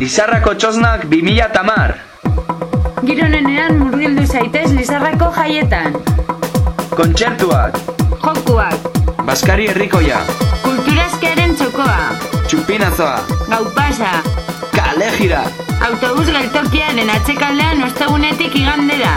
Lizarrako txosnak 2010 Gironenean murgildu zaitez Lizarrako jaietan. Kontzertuak. Jokuak Baskari herrikoia. Kulturazkearen txokoa. Txupinazoa. Gaupasa Kalejira Autobus geltokiaren atzekaldean ostegunetik igandera.